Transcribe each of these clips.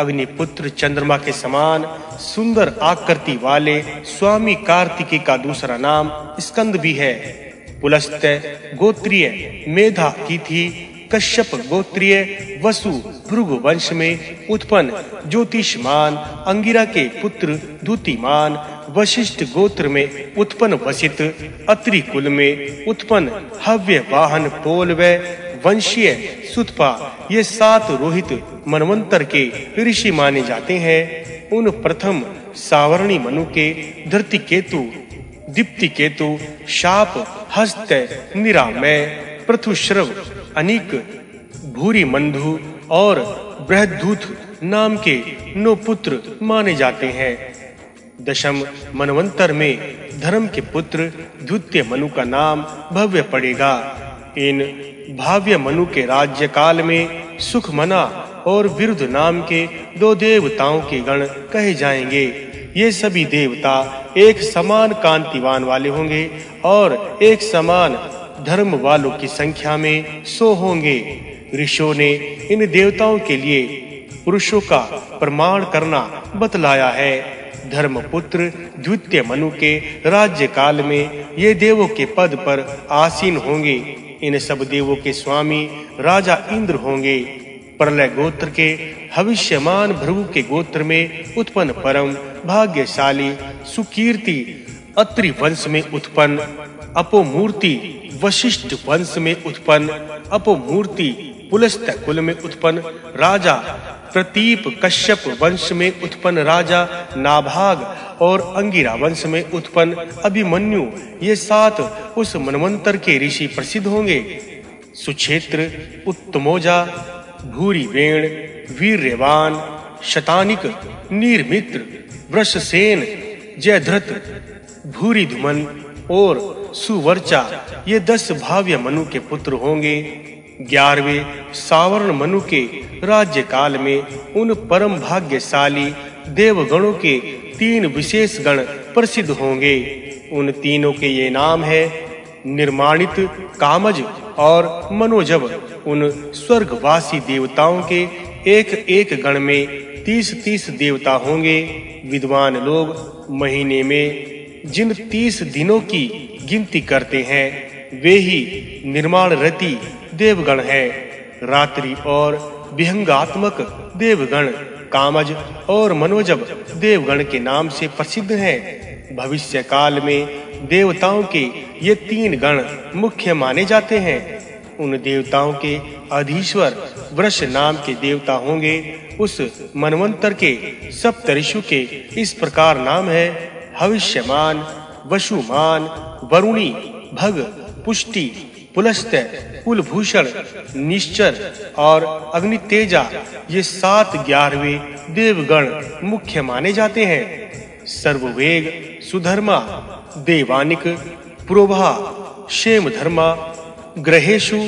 अग्निपुत्र चंद्रमा के समान सुंदर आकृति वाले स्वामी कार्तिकी का दूसरा नाम स्कंद भी है। पुलस्त गोत्रीय मेधा की थी कश्यप गोत्रीय वसु भृगु वंश में उत्पन्न ज्योतिषमान अंगिरा के पुत्र दूतिमान वशिष्ठ गोत्र में उत्पन्न वसित अत्रि कुल में उत्पन्न हव्य वाहन पोल वंशीय सुतपा ये सात रोहित मनवंतर के ऋषि माने जाते हैं। उन प्रथम सावरणी मनु के धरती केतु, दीप्ति केतु, शाप, हस्त, निरामय, पृथुश्रव, अनिक, भूरी मंधु और बृहदूत नाम के नौ पुत्र माने जाते हैं। दशम मनवंतर में धर्म के पुत्र द्वितीय मनु का नाम भव्य पड़ेगा। इन भाव्य मनु के राज्य काल में सुख मना और विरुद्ध नाम के दो देवताओं के गण कहे जाएँगे। ये सभी देवता एक समान कांतिवान वाले होंगे और एक समान धर्म वालों की संख्या में सो होंगे। ऋषियों ने इन देवताओं के लिए पुरुषों का प्रमाण करना बतलाया है। धर्मपुत्र द्वितीय मनु के राज्य काल में ये देवों के पद पर आसीन होंगे। इन सब देवों के स्वामी राजा इंद्र होंगे। प्रलय गोत्र के, भविष्यमान भृगु के गोत्र में उत्पन्न परम, भाग्यशाली, सुकीर्ति, अत्रि वंश में उत्पन्न, अपोमूर्ति, वशिष्ठ वंश में उत्पन्न, अपोमूर्ति, पुलस्त कुल में उत्पन्न, राजा, प्रतीप कश्यप वंश में उत्पन्न राजा, नाभाग और अंगिरा वंश में उत्पन्न, अभिमन्यु, ये सात उस मनवंतर के ऋषि प्रसिद्ध होंगे। सुक्षेत्र, उत्तमोजा भूरी वेण वीरवान शतानिक, नीरमित्र, वृषसेन भूरी धुमन और सुवर्चा, ये दस भाव्य मनु के पुत्र होंगे। ग्यारहवें सावर्ण मनु के राज्य काल में उन परम भाग्यशाली देवगणों के तीन विशेष गण प्रसिद्ध होंगे। उन तीनों के ये नाम है, निर्माणित कामज और मनोजब उन स्वर्गवासी देवताओं के एक एक गण में तीस तीस देवता होंगे। विद्वान लोग महीने में जिन तीस दिनों की गिनती करते हैं, वे ही निर्माण रति देवगण है। रात्रि और विहंगात्मक देवगण, कामज और मनोजब देवगण के नाम से प्रसिद्ध हैं। भविष्य काल में देवताओं के ये तीन गण मुख्य माने जाते हैं। उन देवताओं के अधीश्वर वृष नाम के देवता होंगे। उस मनवंतर के सप्तऋषु के इस प्रकार नाम है। भविष्यमान वसुमान, वरुणी, भग, पुष्टि, पुलस्त, कुलभूषण, निश्चर और अग्नितेजा। ये सात ग्यारहवें देवगण मुख्य माने जाते हैं। सर्ववेग, सुधर्मा, देवानिक प्रोभा शेम धर्मा ग्रहेशु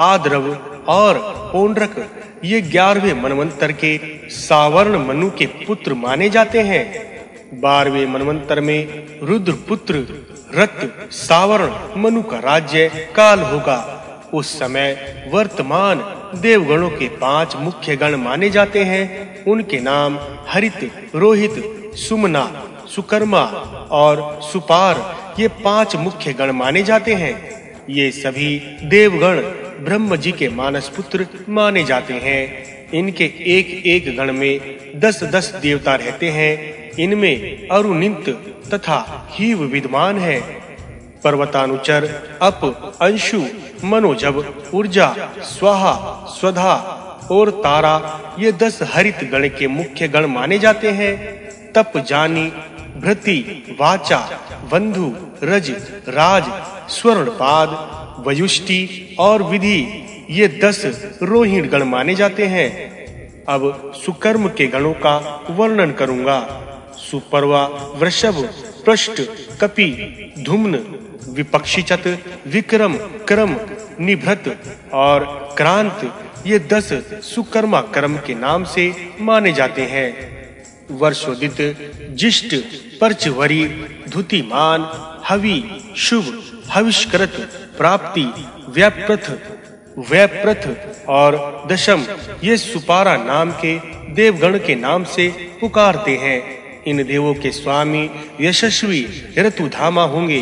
आद्रव और पौंड्रक ये ग्यारहवें मनवंतर के सावर्ण मनु के पुत्र माने जाते हैं। बारहवें मनवंतर में रुद्र पुत्र रक्त सावर्ण मनु का राज्य काल होगा। उस समय वर्तमान देवगणों के पाँच मुख्य गण माने जाते हैं। उनके नाम हरित, रोहित, सुमना, सुकर्मा और सुपार ये पाँच मुख्य गण माने जाते हैं। ये सभी देवगण ब्रह्म जी के मानस पुत्र माने जाते हैं। इनके एक एक गण में दस दस देवता रहते हैं। इनमें अरुणित तथा हीव विद्वान है। पर्वतानुचर, अप, अंशु, मनोजब, ऊर्जा, स्वाहा, स्वधा और तारा, ये दस हरित गण के मुख्य गण माने जाते हैं। तप जानी भृति, वाचा, बंधु, रज, राज स्वर्णपाद वयुष्टि और विधि, ये दस रोहिण गण माने जाते हैं। अब सुकर्म के गणों का वर्णन करूँगा। सुपर्वा, वृषभ, पृष्ठ, कपि, धुम्न, विपक्षीचत, विक्रम, क्रम, निभृत और क्रांत, ये दस सुकर्मा कर्म के नाम से माने जाते हैं। वर्षोदित जिष्ट परचवरी, धुतिमान, हवि, शुभ, हविष्कृत, प्राप्ति, व्याप्रथ व्याप्रथ और दशम। ये सुपारा नाम के देवगण के नाम से पुकारते हैं। इन देवों के स्वामी यशस्वी ऋतुधामा होंगे।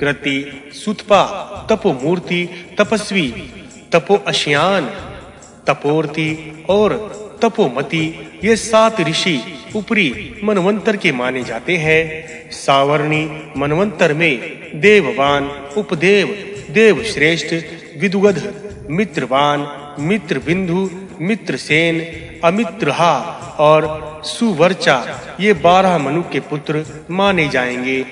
कृति, सुतपा, तपोमूर्ति, तपस्वी तपो अशियान तपोर्ति और तपोमति, ये सात ऋषि ऊपरी मनवंतर के माने जाते हैं। सावरणी मनवंतर में देववान, उपदेव देव श्रेष्ठ विदुगध, मित्रवान मित्र बिंदु मित्रसेन, अमित्रहा और सुवर्चा, ये बारह मनु के पुत्र माने जाएँगे।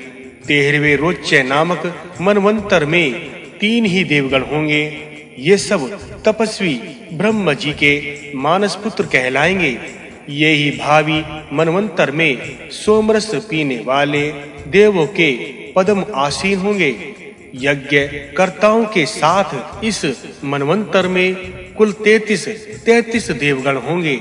तेरहवे रोच्य नामक मनवंतर में तीन ही देवगण होंगे। ये सब तपस्वी ब्रह्म जी के मानस पुत्र कहलाएँगे। ये ही भावी मनवंतर में सोमरस पीने वाले देवों के पदम आसीन होंगे। यज्ञ कर्ताओं के साथ इस मनवंतर में कुल 33 33 देवगण होंगे।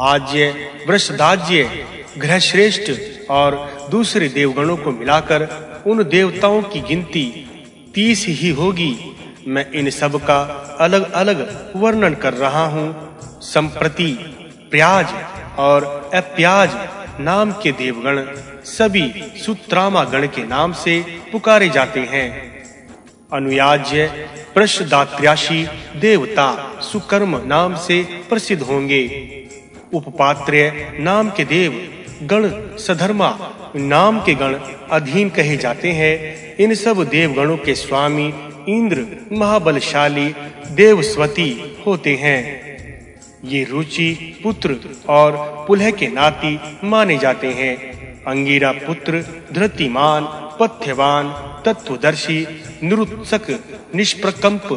आज्य वृषदाज्य ग्रहश्रेष्ठ और दूसरे देवगणों को मिलाकर उन देवताओं की गिनती 30 ही होगी। मैं इन सब का अलग-अलग वर्णन कर रहा हूँ। संप्रति, प्याज और अप्याज नाम के देवगण सभी सुत्रामा गण के नाम से पुकारे जाते हैं। अनुयाज्य प्रशदात्र्याशी देवता सुकर्म नाम से प्रसिद्ध होंगे। उपपात्र्य नाम के देव, गण सधर्मा नाम के गण अधीन कहे जाते हैं। इन सब देवगणों के स्वामी इंद्र महाबलशाली देवस्वती होते हैं। ये रुचि पुत्र और पुलह के नाती माने जाते हैं। अंगीरा पुत्र, धृतिमान, पथ्यवान, तत्वदर्शी, निरुत्सक, निष्प्रकंप,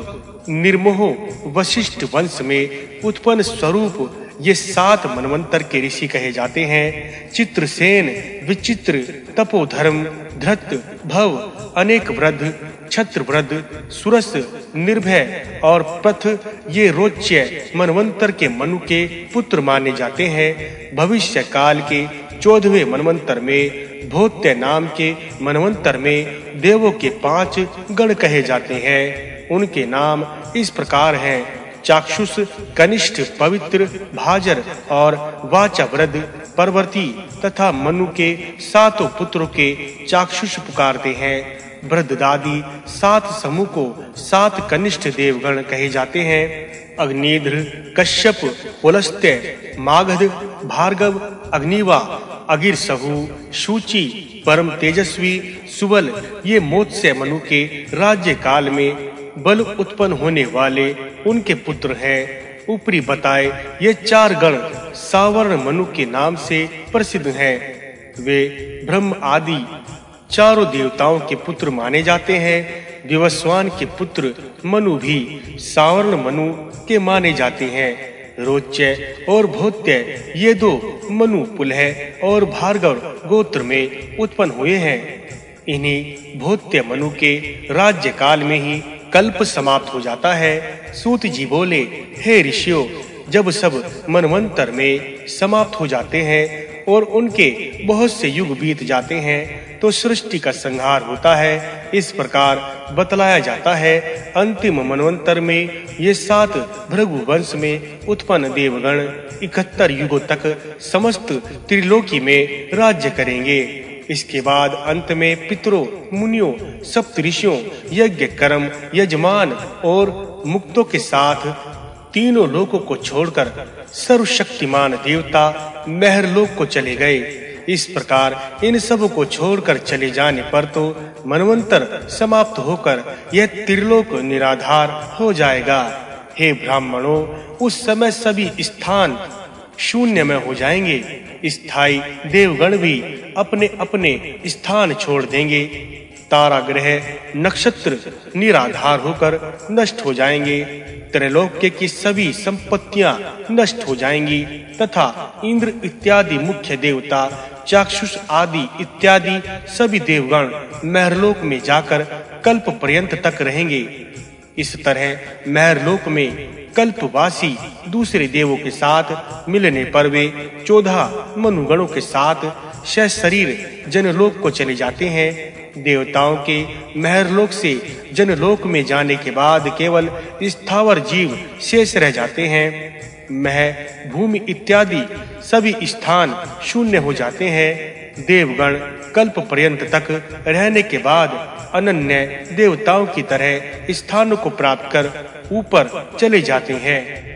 निर्मोह, वशिष्ठ वंश में उत्पन्न स्वरूप ये सात मनवंतर के ऋषि कहे जाते हैं। चित्रसेन, विचित्र, तपोधर्म, धृत, भव, अनेक वृद्ध छत्रवृद्ध सुरस, निर्भय और पथ, ये रोच्य मनवंतर के मनु के पुत्र माने जाते हैं। भविष्य काल के चौदहवें मनवंतर में, भोत्य नाम के मनवंतर में देवों के पाँच गण कहे जाते हैं। उनके नाम इस प्रकार हैं। चाक्षुष, कनिष्ठ, पवित्र, भाजर और वाचावृद परवर्ती तथा मनु के सातों पुत्रों के चाक्षुष पुकारते हैं। दादी सात समूह को सात कनिष्ठ देवगण कहे जाते हैं। अग्निध्र, कश्यप, पुलस्त्य, मागध, भार्गव, अग्निवा अगिर सहु शुचि, परम तेजस्वी, सुबल, ये मोत्स्य मनु के राज्य काल में बल उत्पन्न होने वाले उनके पुत्र हैं। ऊपरी बताए, ये चार गण सावर्ण मनु के नाम से प्रसिद्ध हैं। वे ब्रह्म आदि चारों देवताओं के पुत्र माने जाते हैं। दिवस्वान के पुत्र मनु भी सावर्ण मनु के माने जाते हैं। रोच्य और भोत्य, ये दो मनु पुलह और भार्गव गोत्र में उत्पन्न हुए हैं। इन्हीं भोत्य मनु के राज्य काल में ही कल्प समाप्त हो जाता है। सूत जी बोले, हे ऋषियों, जब सब मनवंतर में समाप्त हो जाते हैं और उनके बहुत से युग बीत जाते हैं तो सृष्टि का संहार होता है। इस प्रकार बतलाया जाता है, अंतिम मनवंतर में ये सात भृगु वंश में उत्पन्न देवगण 71 युगों तक समस्त त्रिलोकी में राज्य करेंगे। इसके बाद अंत में पितरों, मुनियों सप्तऋषियों यज्ञ कर्म, यजमान और मुक्तों के साथ तीनों लोकों को छोड़कर सर्वशक्तिमान देवता महरलोक को चले गए। इस प्रकार इन सबको छोड़कर चले जाने पर तो मनवंतर समाप्त होकर यह त्रिलोक निराधार हो जाएगा। हे ब्राह्मणों, उस समय सभी स्थान शून्य में हो जाएँगे। स्थायी देवगण भी अपने अपने स्थान छोड़ देंगे। तारा ग्रह नक्षत्र निराधार होकर नष्ट हो जाएँगे। त्रैलोक्य की सभी संपत्तियाँ नष्ट हो जाएँगी तथा इंद्र इत्यादि मुख्य देवता, चाक्षुष आदि इत्यादि सभी देवगण महरलोक में जाकर कल्प पर्यंत तक रहेंगे। इस तरह महरलोक में कल्पवासी दूसरे देवों के साथ मिलने पर वे चौदह मनुगणों के साथ शेष शरीर जनलोक को चले जाते हैं। देवताओं के महरलोक से जनलोक में जाने के बाद केवल स्थावर जीव शेष रह जाते हैं। मह, भूमि इत्यादि सभी स्थान शून्य हो जाते हैं। देवगण कल्प पर्यंत तक रहने के बाद अनन्य देवताओं की तरह स्थानों को प्राप्त कर ऊपर चले जाते हैं।